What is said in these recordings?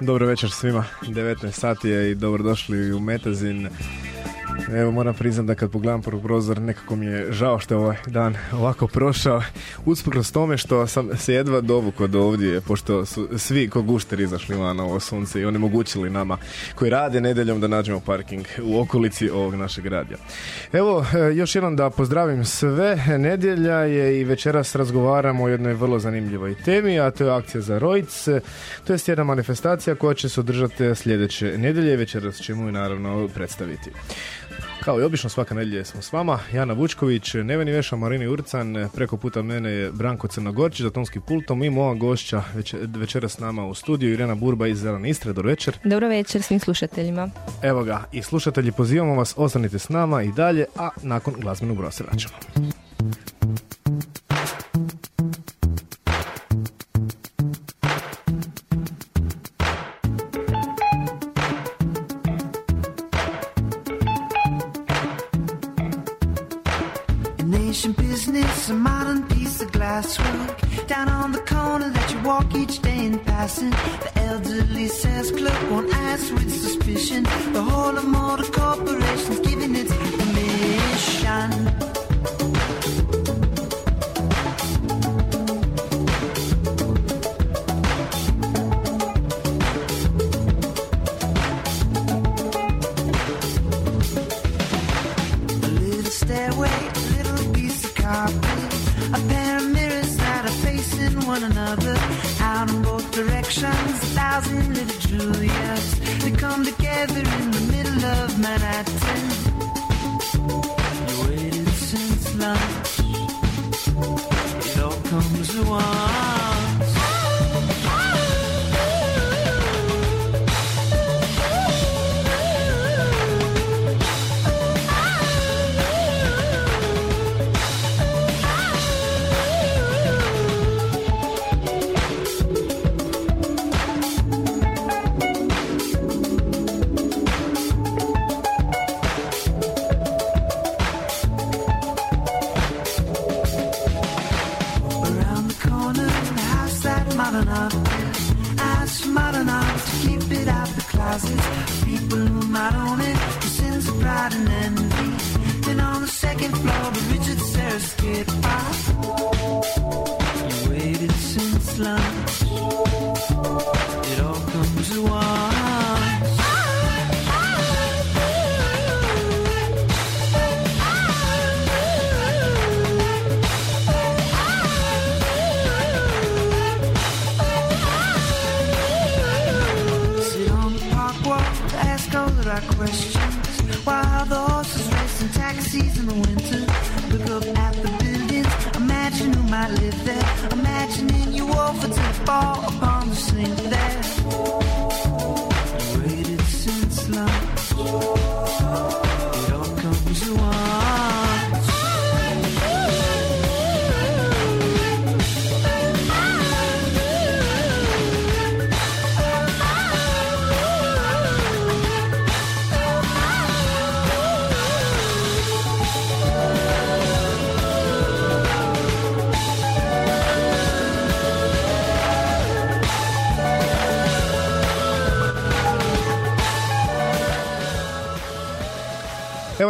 Dobro večer svima. 19 sati je i dobrodošli u Metazin. Evo moram priznat da kad pogledam prvo prozor nekako mi je žao što je ovaj dan ovako prošao. Usprkos tome što sam se jedva dovukao do ovdje, pošto su svi ko gušteri izašli van ovo sunce i onemogućili nama koji rade nedeljom da nađemo parking u okolici ovog našeg radija. Evo, e, još jednom da pozdravim sve. Nedjelja je i večeras razgovaramo o jednoj vrlo zanimljivoj temi, a to je akcija za Rojc. To je jedna manifestacija koja će se održati sljedeće nedjelje i večeras ćemo ju naravno predstaviti. Kao i obično svaka nedjelja smo s vama, Jana Vučković, Neveni Veša, Marini Urcan, preko puta mene je Branko Crnogorčić za tonskim pultom i moja gošća večera s nama u studiju Irena Burba iz Zelene Istre. Dobro večer. Dobro večer svim slušateljima. Evo ga, i slušatelji pozivamo vas, ostanite s nama i dalje, a nakon glazbenog broja se vraćamo. The whole of motor corporation's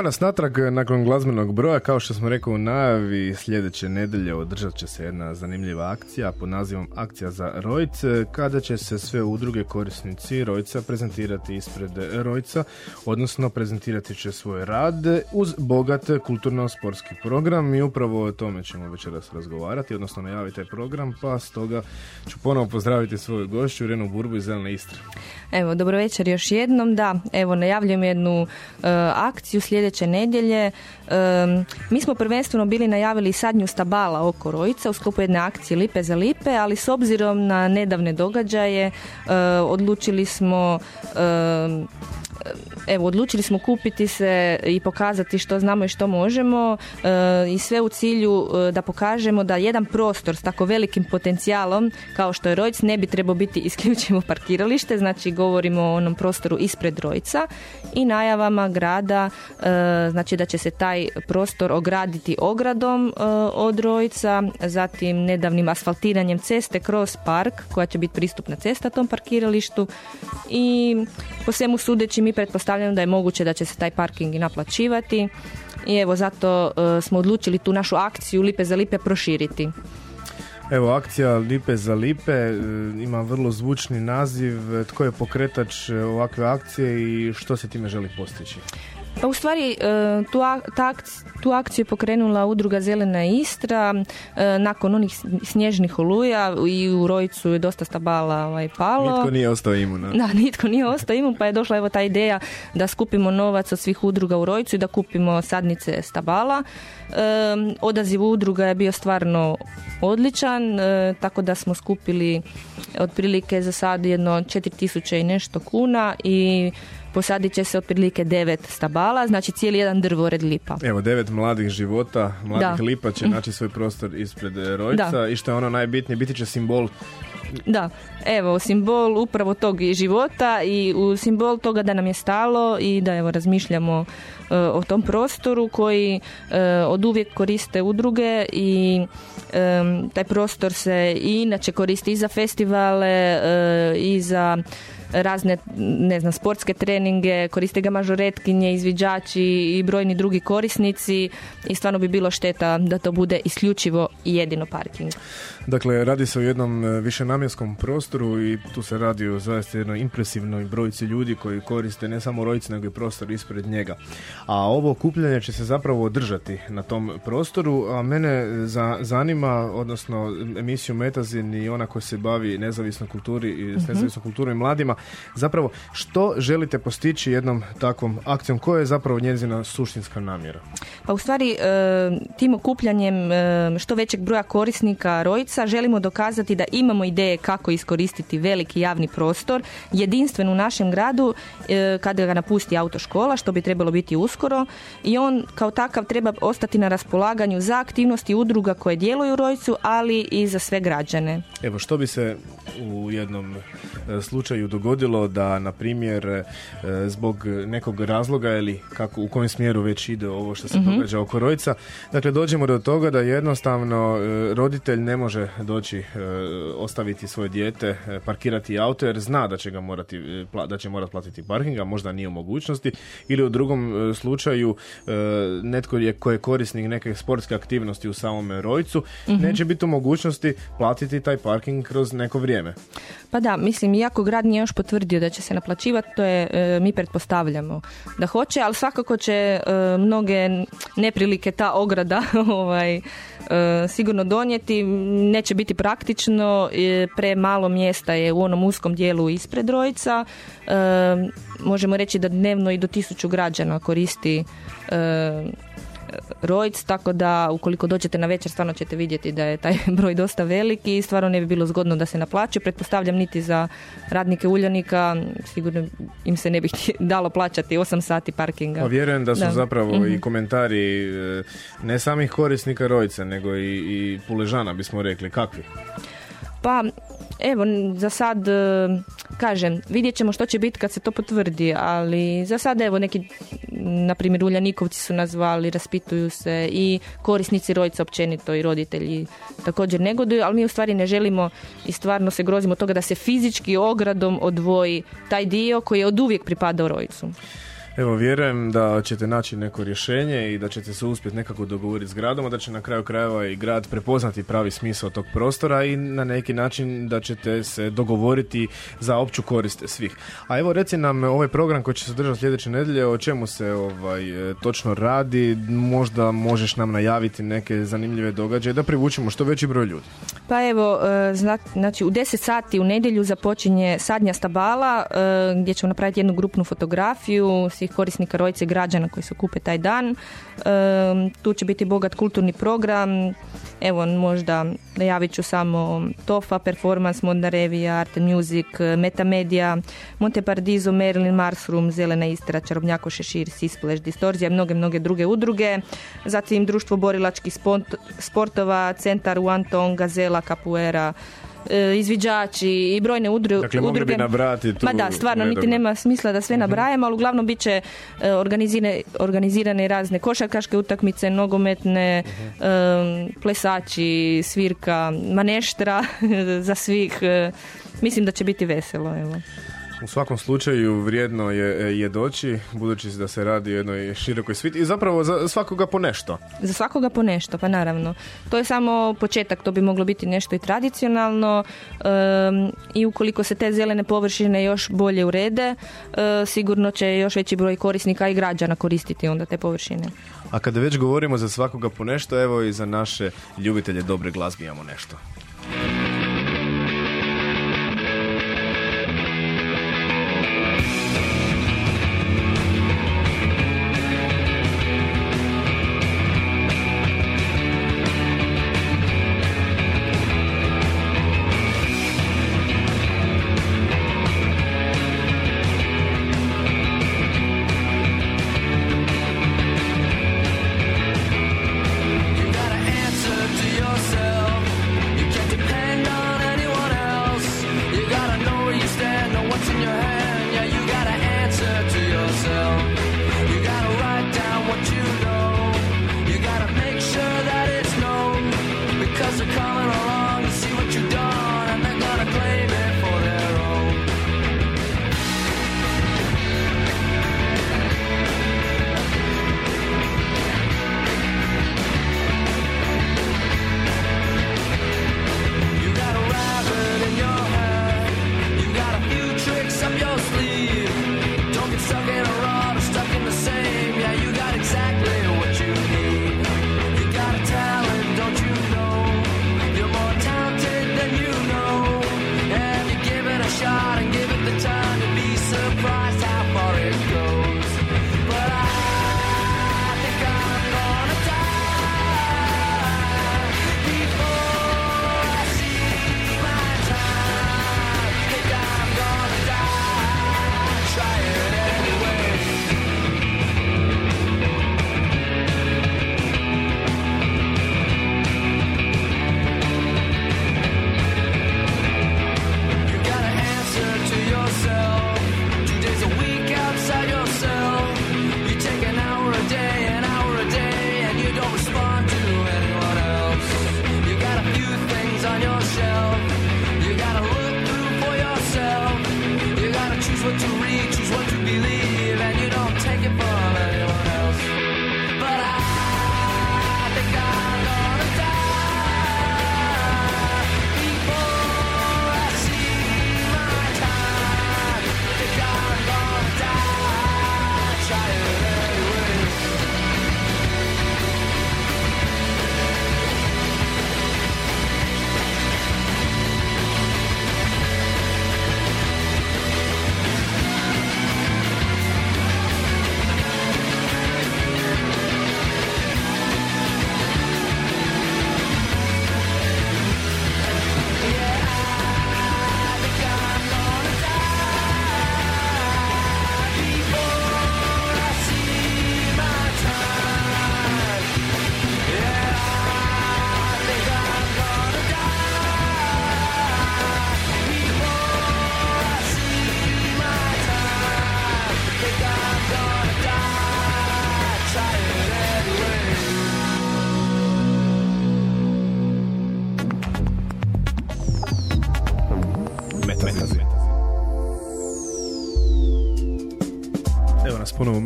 nas natrag nakon glazbenog broja, kao što smo rekli u najavi, sljedeće nedelje održat će se jedna zanimljiva akcija pod nazivom Akcija za Rojc, kada će se sve udruge korisnici Rojca prezentirati ispred Rojca, odnosno prezentirati će svoj rad uz bogat kulturno-sportski program i upravo o tome ćemo večeras razgovarati, odnosno najaviti taj program, pa stoga ću ponovo pozdraviti svoju gošću Renu Burbu iz Zelene Istre. Evo, dobro večer još jednom, da, evo najavljujem jednu uh, akciju sljedeće sljedeće nedjelje. Em, mi smo prvenstveno bili najavili sadnju stabala oko Rojica u sklopu jedne akcije Lipe za Lipe, ali s obzirom na nedavne događaje e, odlučili smo em, evo odlučili smo kupiti se i pokazati što znamo i što možemo e, i sve u cilju e, da pokažemo da jedan prostor s tako velikim potencijalom kao što je Rojc ne bi trebao biti isključivo parkiralište, znači govorimo o onom prostoru ispred Rojca i najavama grada e, znači da će se taj prostor ograditi ogradom e, od Rojca, zatim nedavnim asfaltiranjem ceste kroz park koja će biti pristupna cesta tom parkiralištu i po svemu sudeći mi pretpostavljamo da je moguće da će se taj parking i naplaćivati i evo zato e, smo odlučili tu našu akciju Lipe za Lipe proširiti. Evo, akcija Lipe za Lipe e, ima vrlo zvučni naziv. E, Tko je pokretač ovakve akcije i što se time želi postići? Pa u stvari e, tu, ak- ta tu akciju je pokrenula udruga Zelena Istra e, nakon onih sn- snježnih oluja i u Rojcu je dosta stabala ovaj, palo. Nitko nije ostao imun. Da, nitko nije ostao imun, pa je došla evo ta ideja da skupimo novac od svih udruga u Rojcu i da kupimo sadnice stabala. E, odaziv udruga je bio stvarno odličan, tako da smo skupili otprilike za sad jedno 4000 i nešto kuna i posadit će se otprilike devet stabala, znači cijeli jedan drvored lipa. Evo, devet mladih života, mladih Da. lipa će naći svoj prostor ispred e, Rojca Da. i što je ono najbitnije, biti će simbol Da, evo, simbol upravo tog života i u simbol toga da nam je stalo i da evo razmišljamo e, o tom prostoru koji e, od uvijek koriste udruge i e, taj prostor se i inače koristi i za festivale e, i za razne, ne znam, sportske treninge, koriste ga mažoretkinje, izviđači i brojni drugi korisnici i stvarno bi bilo šteta da to bude isključivo i jedino parking. Dakle, radi se o jednom e, višenamjenskom prostoru i tu se radi o zaista jednoj impresivnoj brojici ljudi koji koriste ne samo Rojc, nego i prostor ispred njega. A ovo okupljanje će se zapravo održati na tom prostoru, a mene za, zanima, odnosno emisiju Metazin i ona koja se bavi nezavisnoj kulturi i s nezavisnom kulturom i mladima, zapravo što želite postići jednom takvom akcijom, koja je zapravo njezina suštinska namjera? Pa u stvari e, tim okupljanjem e, što većeg broja korisnika Rojca želimo dokazati da imamo ideje kako iskoristiti veliki javni prostor, jedinstven u našem gradu e, kada ga napusti autoškola, što bi trebalo biti uskoro i on kao takav treba ostati na raspolaganju za aktivnosti udruga koje djeluju u Rojcu, ali i za sve građane. Evo, što bi se u jednom slučaju dogodilo da, na primjer, e, zbog nekog razloga ili kako, u kojem smjeru već ide ovo što se događa oko Rojca, dakle, dođemo do toga da jednostavno e, roditelj ne može doći, e, ostaviti svoje dijete, parkirati auto jer zna da će ga morati, da će morati platiti parking, a možda nije u mogućnosti, ili u drugom slučaju netko je koji je korisnik neke sportske aktivnosti u samome Rojcu, neće biti u mogućnosti platiti taj parking kroz neko vrijeme. Pa da, mislim, iako grad nije još potvrdio da će se naplaćivati, to je, e, mi pretpostavljamo da hoće, ali svakako će e, mnoge neprilike ta ograda ovaj, e, sigurno donijeti. Neće biti praktično, e, premalo mjesta je u onom uskom dijelu ispred Rojca. E, možemo reći da dnevno i do tisuću građana koristi Rojc, tako da ukoliko dođete na večer stvarno ćete vidjeti da je taj broj dosta veliki i stvarno ne bi bilo zgodno da se naplaćuje. Pretpostavljam niti za radnike Uljanika, sigurno im se ne bi dalo plaćati 8 sati parkinga. Pa vjerujem da su Da. zapravo i komentari e, ne samih korisnika Rojca, nego i, i Puležana bismo rekli. Kakvi? Pa evo, za sad, e, kažem, vidjet ćemo što će biti kad se to potvrdi, ali za sad evo neki, na primjer Uljanikovci su nazvali, raspituju se i korisnici Rojca općenito i roditelji također negoduju, ali mi u stvari ne želimo i stvarno se grozimo toga da se fizički ogradom odvoji taj dio koji je od uvijek pripadao Rojcu. Evo, vjerujem da ćete naći neko rješenje i da ćete se uspjeti nekako dogovoriti s gradom, a da će na kraju krajeva i grad prepoznati pravi smisao tog prostora i na neki način da ćete se dogovoriti za opću korist svih. A evo, reci nam ovaj program koji će se održati sljedeće nedelje, o čemu se ovaj, e, točno radi, možda možeš nam najaviti neke zanimljive događaje da privučemo što veći broj ljudi. Pa evo, e, zna- znači u 10 sati u nedjelju započinje sadnja stabala e, gdje ćemo napraviti jednu grupnu fotografiju korisnika rojice građana koji se kupe taj dan. Tu će biti bogat kulturni program, evo možda najavit ću samo Tofa, Performance, Modna revija, Art and Music, Metamedia, Monte Paradiso, Marilyn Marsroom, Zelena Istra, Čarobnjako Šešir, Sisplash, Distorzija, mnoge, mnoge druge udruge. Zatim Društvo borilačkih sportova, Centar Tone, Gazela, Capoeira, e, izviđači i brojne udru- Dakle, udruge. bi nabrajati tu Ma da, stvarno, niti nema smisla da sve Mhm. nabrajam, ali uglavnom bit će e, organizirane, organizirane razne košarkaške utakmice, nogometne, Mhm. plesači, svirka, maneštra za svih. e, mislim da će biti veselo, evo. U svakom slučaju vrijedno je, je doći, budući da se radi o jednoj širokoj sviti i zapravo za svakoga po nešto. Za svakoga po nešto, pa naravno. To je samo početak, to bi moglo biti nešto i tradicionalno em, i ukoliko se te zelene površine još bolje urede, e, sigurno će još veći broj korisnika i građana koristiti onda te površine. A kada već govorimo za svakoga po nešto, evo i za naše ljubitelje dobre glazbe imamo nešto. Coming along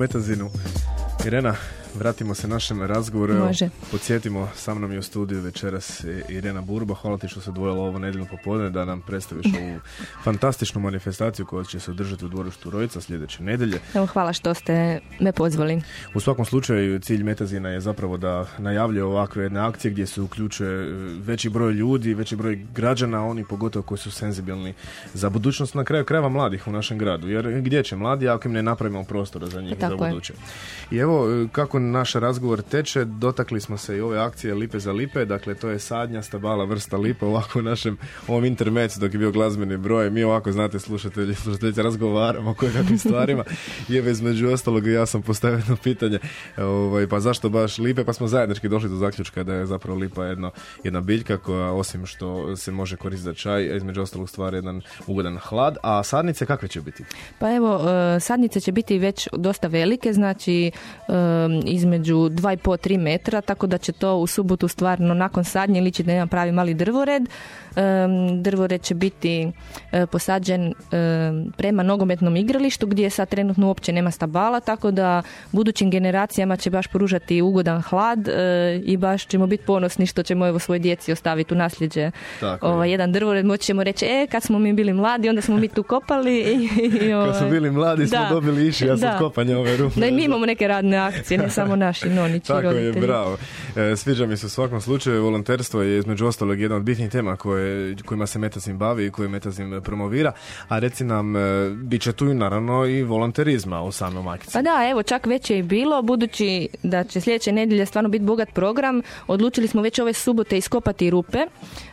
Evo nas ponovo u Metazinu. Irena, vratimo se našem razgovoru. Evo, Može. Podsjetimo, sa mnom je u studiju večeras Irena Burba. Hvala ti što se odvojila ovo nedjeljno popodne da nam predstaviš ovu fantastičnu manifestaciju koja će se održati u dvorištu Rojica sljedeće nedjelje. Evo, hvala što ste me pozvali. U svakom slučaju cilj Metazina je zapravo da najavljuje ovakve jedne akcije gdje se uključuje e, veći broj ljudi, veći broj građana, oni pogotovo koji su senzibilni za budućnost na kraju krajeva mladih u našem gradu. Jer gdje će mladi ako im ne napravimo prostora za njih Tako za je. buduće. I evo e, kako naš razgovor teče, dotakli smo se i ove akcije Lipe za Lipe, dakle to je sadnja stabala vrsta lipe ovako u našem ovom intermecu dok je bio glazbeni broj. Mi ovako, znate, slušatelji, slušateljice razgovaramo o kakvim stvarima. I evo između ostalog ja sam postavio jedno pitanje, ovaj, pa zašto baš lipe? Pa smo zajednički došli do zaključka da je zapravo lipa jedno, jedna biljka koja osim što se može koristiti za čaj, između ostalog stvara jedan ugodan hlad. A sadnice kakve će biti? Pa evo, e, sadnice će biti već dosta velike, znači e, između 2,5-3 metra, tako da će to u subotu stvarno nakon sadnje ličiti na jedan pravi mali drvored. Drvored će biti e, posađen e, prema nogometnom igralištu gdje sad trenutno uopće nema stabala, tako da budućim generacijama će baš pružati ugodan hlad e, i baš ćemo biti ponosni što ćemo evo svoje djeci ostaviti u nasljeđe Tako je. ovaj, jedan drvored, moći ćemo reći, e, kad smo mi bili mladi, onda smo mi tu kopali i, i, Kad smo ovaj, bili mladi smo da. dobili iši, ja sam Da. kopanja ove rupe. Da i mi imamo neke radne akcije, ne samo naši nonići Tako je, bravo. Sviđa mi se u svakom slučaju, volonterstvo je između ostalog jedna od bitnih tema koje, kojima se Metazin bavi i koje Metazin promovira, a reci nam, e, bit će tu naravno i volonterizma u samom akciji. Pa da, evo, čak već je i bilo, budući da će sljedeće nedjelje stvarno biti bogat program, odlučili smo već ove subote iskopati rupe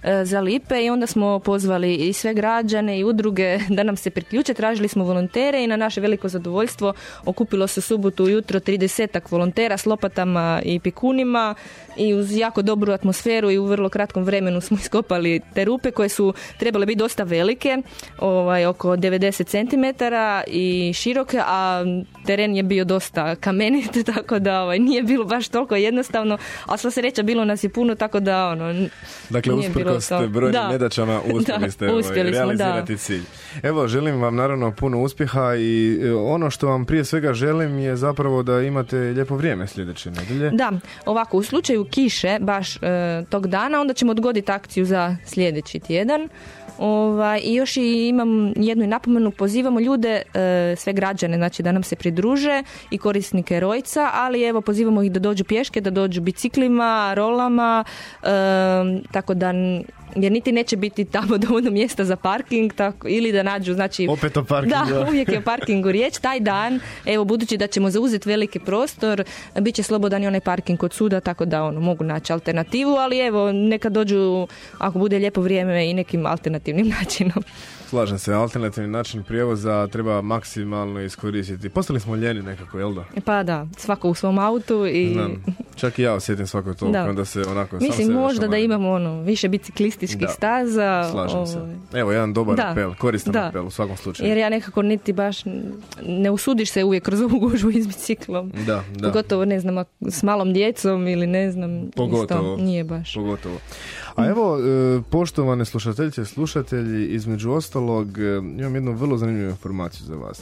e, za lipe i onda smo pozvali i sve građane i udruge da nam se priključe, tražili smo volontere i na naše veliko zadovoljstvo okupilo se subotu ujutro 30 volontera s lopatama i pikunima i uz jako dobru atmosferu i u vrlo kratkom vremenu smo iskopali te rupe koje su trebale biti dosta velike, ovaj, oko 90 cm i široke, a teren je bio dosta kamenit, tako da ovaj, nije bilo baš toliko jednostavno, a sva sreća bilo nas je puno, tako da ono, Dakle, usprkos ste brojnim Da. nedaćama, uspjeli Da, ste ovaj, uspjeli smo, realizirati da. cilj. Evo, želim vam naravno puno uspjeha i e, ono što vam prije svega želim je zapravo da imate lijepo vrijeme sljedeće nedjelje. Da, ovako, u slučaju kiše baš e, tog dana, onda ćemo odgoditi akciju za sljedeći tjedan. Ovaj, I još i imam jednu napomenu, pozivamo ljude, e, sve građane, znači da nam se pridruže i korisnike rojca, ali evo pozivamo ih da dođu pješke, da dođu biciklima, rolama, e, tako da jer niti neće biti tamo dovoljno mjesta za parking tako, ili da nađu znači Opet o parkingu. da, uvijek je o parkingu riječ. Taj dan, evo, budući da ćemo zauzeti veliki prostor, bit će slobodan i onaj parking kod suda, tako da ono, mogu naći alternativu, ali evo, neka dođu, ako bude lijepo vrijeme, i nekim alternativnim načinom. Slažem se, alternativni način prijevoza treba maksimalno iskoristiti. Postali smo ljeni nekako, jel da? Pa da, svako u svom autu i... Znam. Čak i ja osjetim svako to, Da. onda se onako sam Mislim, sebe možda da imamo ono, više biciklističkih Da. staza. Slažem se. ovaj, Evo, jedan dobar Da. apel, koristan Da. apel u svakom slučaju. Jer ja nekako niti baš ne usudiš se uvijek kroz ovu gužvu s biciklom. Da, da. Pogotovo, ne znam, s malom djecom ili ne znam, Pogotovo. isto nije baš. Pogotovo. A evo, e, poštovane slušateljice i slušatelji, između ostalog, e, imam jednu vrlo zanimljivu informaciju za vas.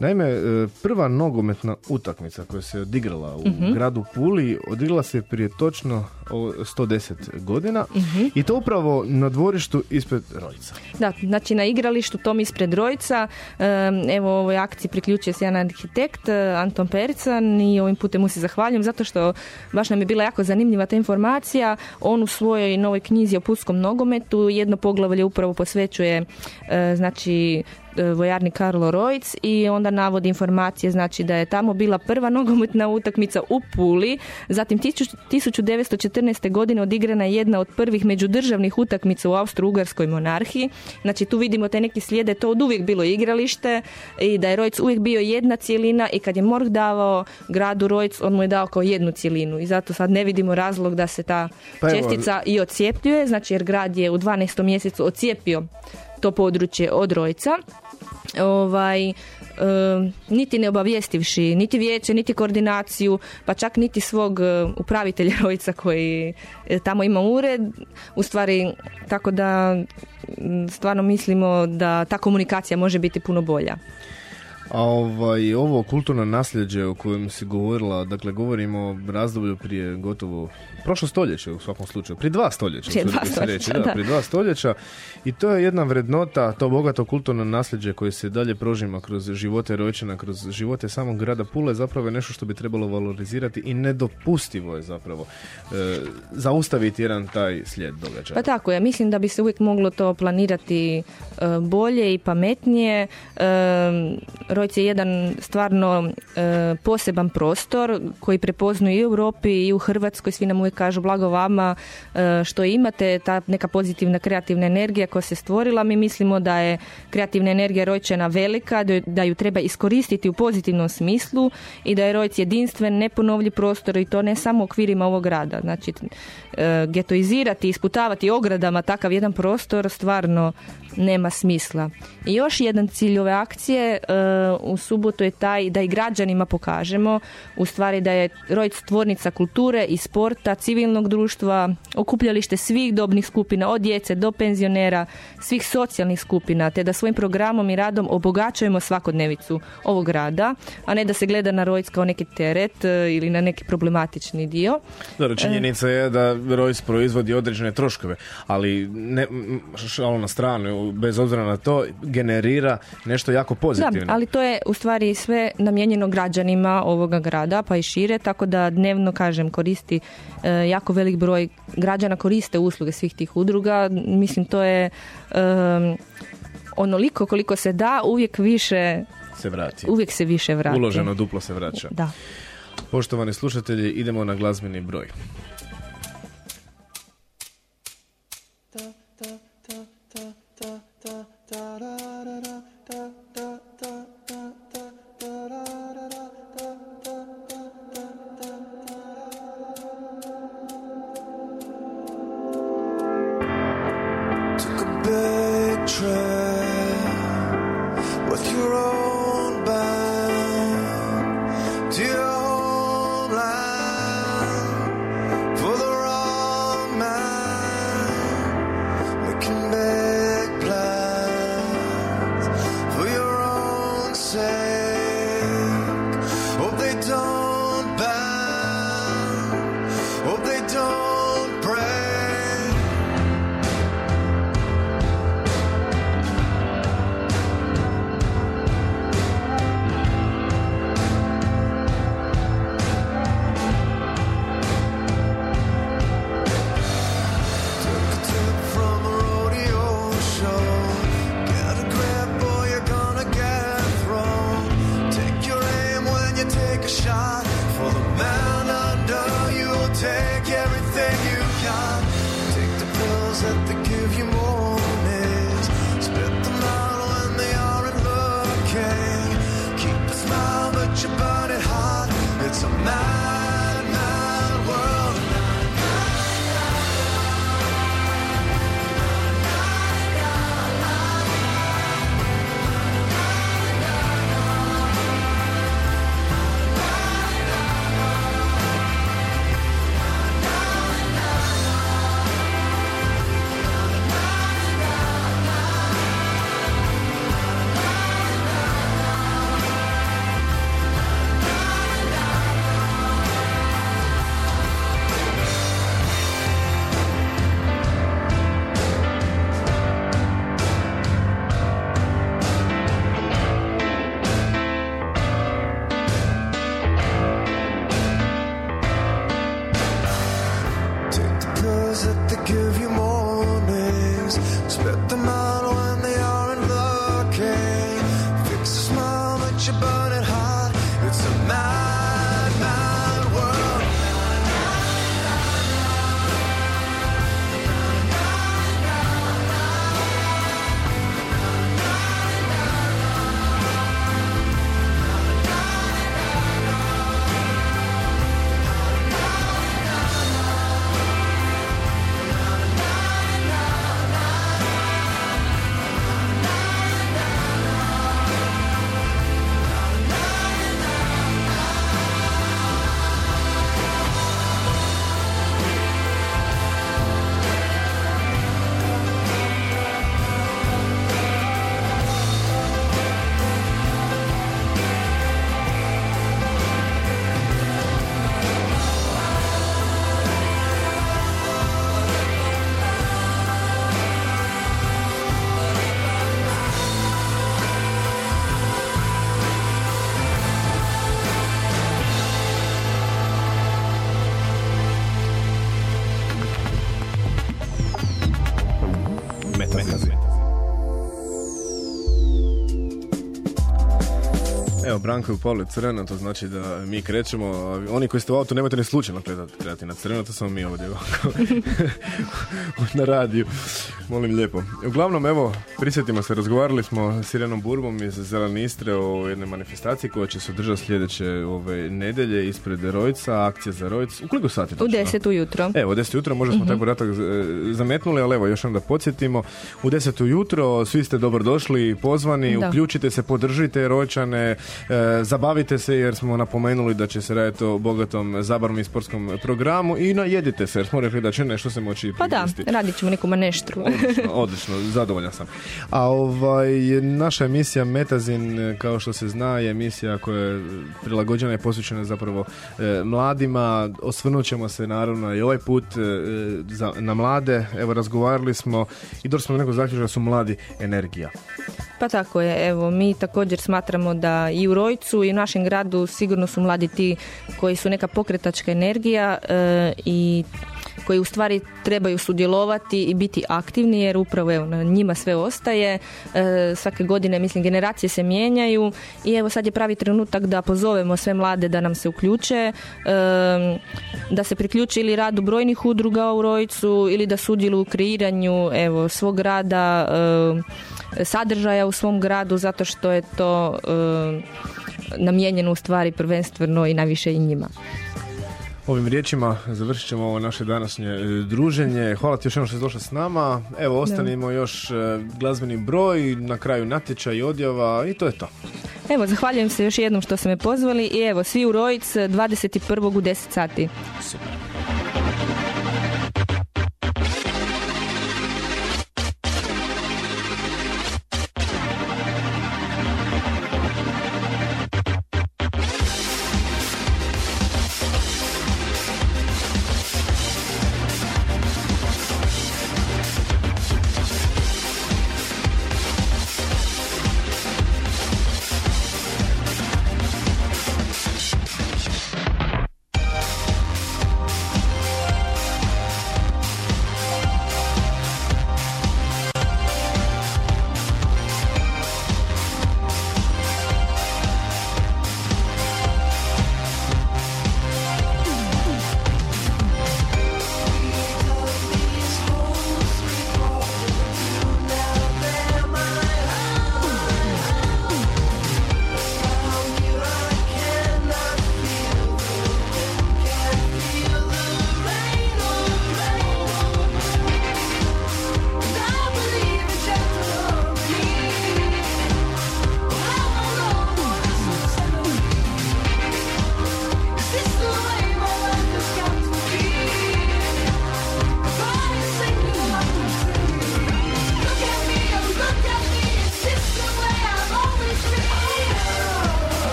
Naime, e, prva nogometna utakmica koja se odigrala u Mhm. gradu Puli, odigrala se prije točno o, 110 godina Mhm. i to upravo na dvorištu ispred Rojica. Da, znači na igralištu tom ispred Rojca, evo ovoj akciji priključio se jedan arhitekt, Anton Perican i ovim putem mu se zahvaljujem zato što baš nam je bila jako zanimljiva ta informacija. On u svojoj novoj knjizi o pulskom nogometu. Jedno poglavlje upravo posvećuje eh, znači vojarni Karlo Rojc i onda navodi informacije znači da je tamo bila prva nogometna utakmica u Puli, zatim tisuć- 1914. godine odigrana je jedna od prvih međudržavnih utakmica u Austro-Ugarskoj monarhiji. Znači tu vidimo te neki slijede, to od uvijek bilo igralište i da je Rojc uvijek bio jedna cijelina i kad je Morg davao gradu Rojc, on mu je dao kao jednu cijelinu i zato sad ne vidimo razlog da se ta Pa čestica i ocijepljuje, znači jer grad je u 12. mjesecu ocijepio to područje od Rojca ovaj, niti ne obavijestivši niti vijeće, niti koordinaciju, pa čak niti svog upravitelja Rojca koji e, tamo ima ured. U stvari, tako da stvarno mislimo da ta komunikacija može biti puno bolja. A ovaj, ovo kulturno nasljeđe o kojem si govorila, dakle govorimo o razdoblju prije gotovo prošlo stoljeće u svakom slučaju, prije dva stoljeća, Prije dva stoljeća, reći, da, da. prije dva stoljeća i to je jedna vrednota, to bogato kulturno nasljeđe koje se dalje prožima kroz živote Rojčana, kroz živote samog grada Pule zapravo je nešto što bi trebalo valorizirati i nedopustivo je zapravo e, zaustaviti jedan taj slijed događaja. Pa tako je, mislim da bi se uvijek moglo to planirati e, bolje i pametnije. E, Rojc je jedan stvarno e, poseban prostor koji prepoznaju i u Europi i u Hrvatskoj. Svi nam uvijek kažu blago vama e, što imate, ta neka pozitivna kreativna energija koja se stvorila. Mi mislimo da je kreativna energija Rojčana velika, da ju- treba iskoristiti u pozitivnom smislu i da je Rojc jedinstven, neponovljiv prostor i to ne samo u okvirima ovog grada. Znači, e, getoizirati, isputavati ogradama takav jedan prostor stvarno nema smisla. I još jedan cilj ove akcije e, u subotu je taj da i građanima pokažemo u stvari da je Rojc tvornica kulture i sporta, civilnog društva, okupljalište svih dobnih skupina, od djece do penzionera, svih socijalnih skupina, te da svojim programom i radom obogaćujemo svakodnevicu ovog grada, a ne da se gleda na Rojc kao neki teret e, ili na neki problematični dio. Dobro, činjenica je da Royce proizvodi određene troškove, ali ne, m, šalu na stranu, bez obzira na to, generira nešto jako pozitivno. Da, ali to je u stvari sve namijenjeno građanima ovoga grada, pa i šire, tako da dnevno, kažem, koristi e, jako velik broj građana koriste usluge svih tih udruga. Mislim, to je em, onoliko koliko se da, uvijek više, se vrati. uvijek se više vrati. Uloženo duplo se vraća. Da. Poštovani slušatelji, idemo na glazbeni broj. Branko je upalio crveno, to znači da mi krećemo. Oni koji ste u autu, nemojte ni slučajno kretati, na crveno, to smo mi ovdje na radiju. Molim lijepo. Uglavnom, evo, prisjetimo se, razgovarali smo s Irenom Burbom iz Zelene Istre o jednoj manifestaciji koja će se održati sljedeće ove nedelje ispred Rojca, akcija za Rojc. U koliko sati? U točno? 10 ujutro. Evo, u 10 jutro, možda smo taj podatak e, zametnuli, ali evo, još onda podsjetimo. U 10 jutro, svi ste dobrodošli i pozvani, Da. uključite se, podržite Rojčane, e, zabavite se jer smo napomenuli da će se raditi o bogatom zabavnom i sportskom programu i najedite se jer smo rekli da će nešto se moći Pa da, radit ćemo neku maneštru. Odlično, odlično, zadovoljan sam. A ovaj, naša emisija Metazin, e, kao što se zna, je emisija koja je prilagođena i posvećena zapravo e, mladima. Osvrnut ćemo se naravno i ovaj put e, za, na mlade. Evo, razgovarali smo i došli smo do nekog zaključka da su mladi energija. Pa tako je, evo, mi također smatramo da i u Rojcu i u našem gradu sigurno su mladi ti koji su neka pokretačka energija e, i koji u stvari trebaju sudjelovati i biti aktivni jer upravo evo, na njima sve ostaje. E, svake godine, mislim, generacije se mijenjaju i evo sad je pravi trenutak da pozovemo sve mlade da nam se uključe, e, da se priključe ili radu brojnih udruga u Rojcu ili da sudjeluju u kreiranju evo, svog rada, e, sadržaja u svom gradu zato što je to e, namijenjeno u stvari prvenstveno i najviše i njima. Ovim riječima završit ćemo ovo naše današnje e, druženje. Hvala ti još jednom što si došla s nama. Evo, ostanimo još e, glazbeni broj, na kraju natječaj i odjava i to je to. Evo, zahvaljujem se još jednom što ste me pozvali i evo, svi u Rojic 21. u 10 sati. Sam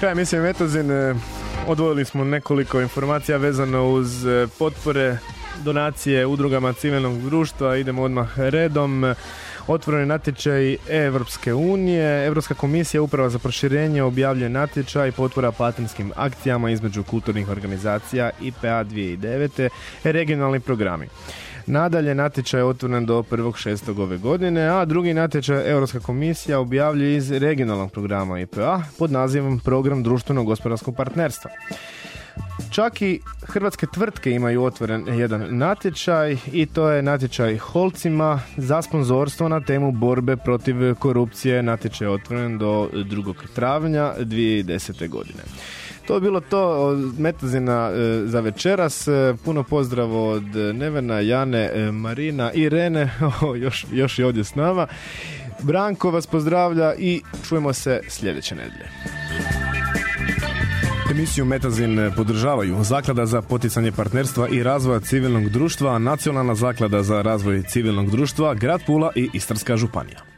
kraj emisije Metazin e, odvojili smo nekoliko informacija vezano uz e, potpore, donacije udrugama civilnog društva. Idemo odmah redom. Otvoreni natječaj Evropske unije. Europska komisija uprava za proširenje objavljuje natječaj potpora patentskim akcijama između kulturnih organizacija IPA 2009. regionalni programi. Nadalje, natječaj je otvoren do 1.6. ove godine, a drugi natječaj Europska komisija objavljuje iz regionalnog programa IPA pod nazivom Program društvenog gospodarskog partnerstva. Čak i hrvatske tvrtke imaju otvoren jedan natječaj i to je natječaj Holcima za sponzorstvo na temu borbe protiv korupcije. Natječaj je otvoren do 2. travnja 2010. godine. To je bilo to od Metazina e, za večeras. E, Puno pozdrav od Nevena, Jane, e, Marina i Rene, o, još, još je ovdje s nama. Branko vas pozdravlja i čujemo se sljedeće nedelje. Emisiju Metazin podržavaju Zaklada za poticanje partnerstva i razvoja civilnog društva, Nacionalna zaklada za razvoj civilnog društva, Grad Pula i Istarska županija.